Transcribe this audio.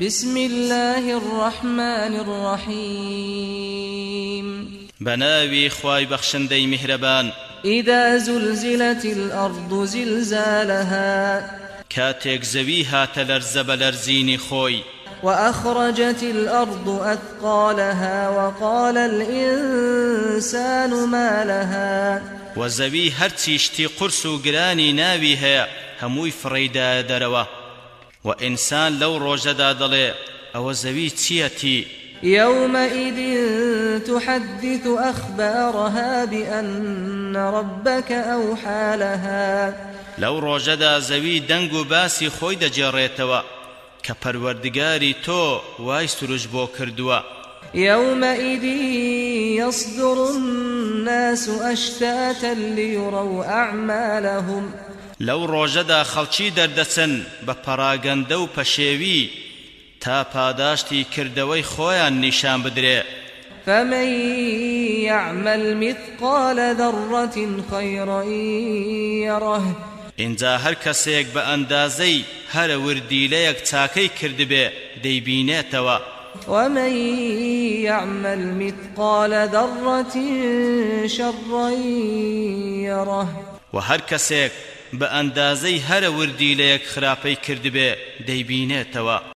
بسم الله الرحمن الرحيم. بناوي خواي بخشندي مهربان إذا زلزلت الأرض زلزالها كاتيك زويها تلرز بلرزيني خوي وأخرجت الأرض أثقالها وقال الإنسان ما لها. وزوي هرتيشتي قرسو قراني ناوي هيا هموي فريدا دروا وإنسان لو روجدا دلي أو زوي تيتي يومئذ تحدث أخبارها بأن ربك أوحى لها. لو روجدا زوي دنگو باسي خوي دجيريتوا كپروردگاري تو واي سرج بو كردوا يومئذ يصدر الناس أشتاتا ليروا أعمالهم. لو روجدا خەڵکی دەردەچن بە پەراگەندە و پەشێوی تا پاداشتی کردەوەی خۆیان نیشان بدرێ فمن يعمل مثقال ذرة خيرا يره. اینجا هەر کەسێک بە ئەندازەی هەرە وردیلەیەک چاکەی کردبێ دەیبینێتەوە ومن يعمل مثقال ذرة شرا يره و هەر کەسێک بە ئەندازەی هەرە وردیلەیەک خراپەی کردبێ دەیبینێتەوە.